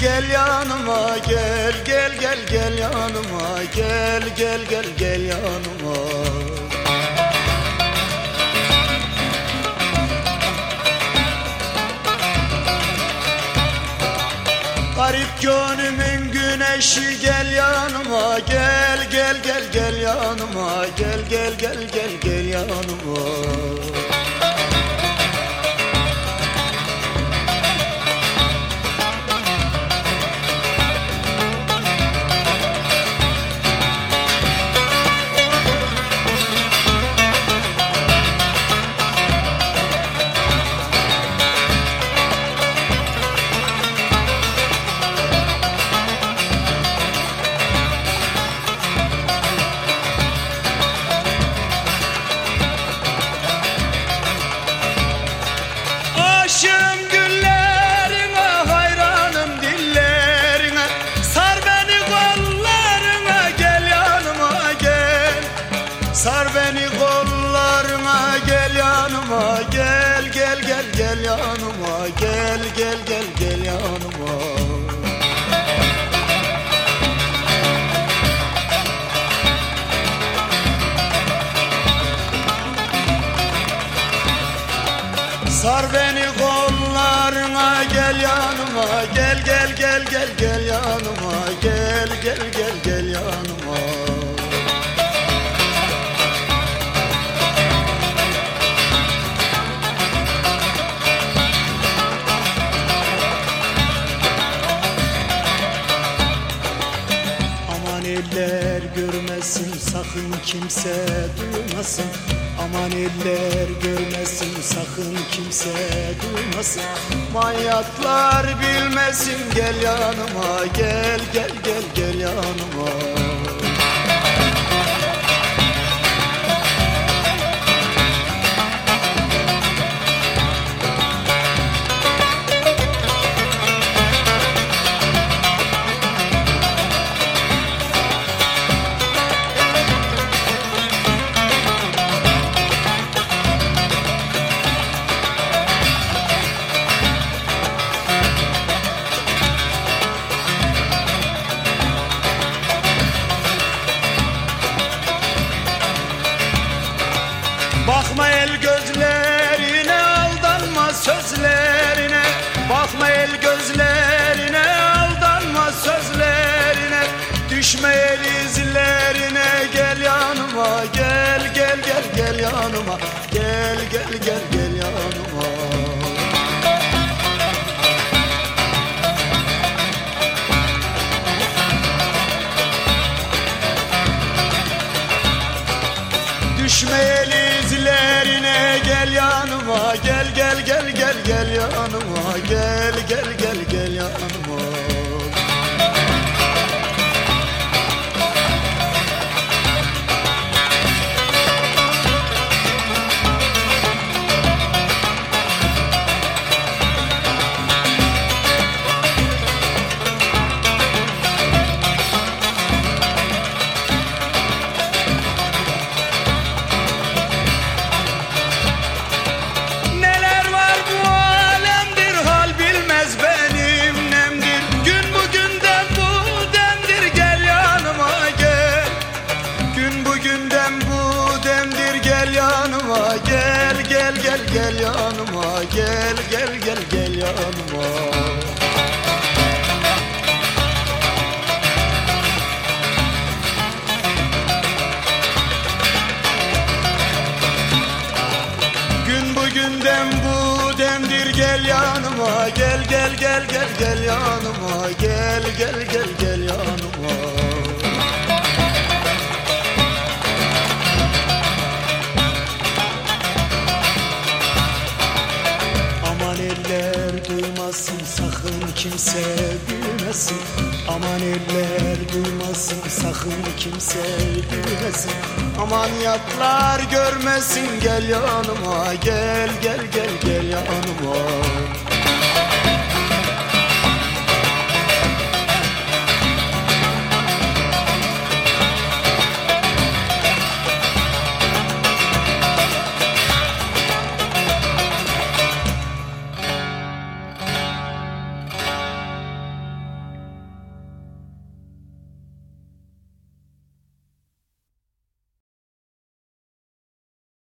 gel yanıma gel gel gel gel yanıma gel gel gel gel yanıma. Garip gönlümün güneşi gel yanıma gel gel gel gel yanıma gel gel gel gel gel yanıma gel yanıma gel gel gel gel yanıma. Sar beni kollarına gel yanıma. Gel gel gel gel gel yanıma. Gel gel gel gel yanıma eller görmesin sakın kimse duymasın. Aman eller görmesin sakın kimse duymasın. Manyaklar bilmesin gel yanıma gel gel gel gel yanıma gel yanıma Gün bugünden bu demdir gel yanıma. Gel gel gel gel gel yanıma. Gel gel gel gel yanıma kimse bilmesin Aman eller duymasın sakın kimse bilmesin Aman yatlar görmesin gel yanıma Gel gel gel gel yanıma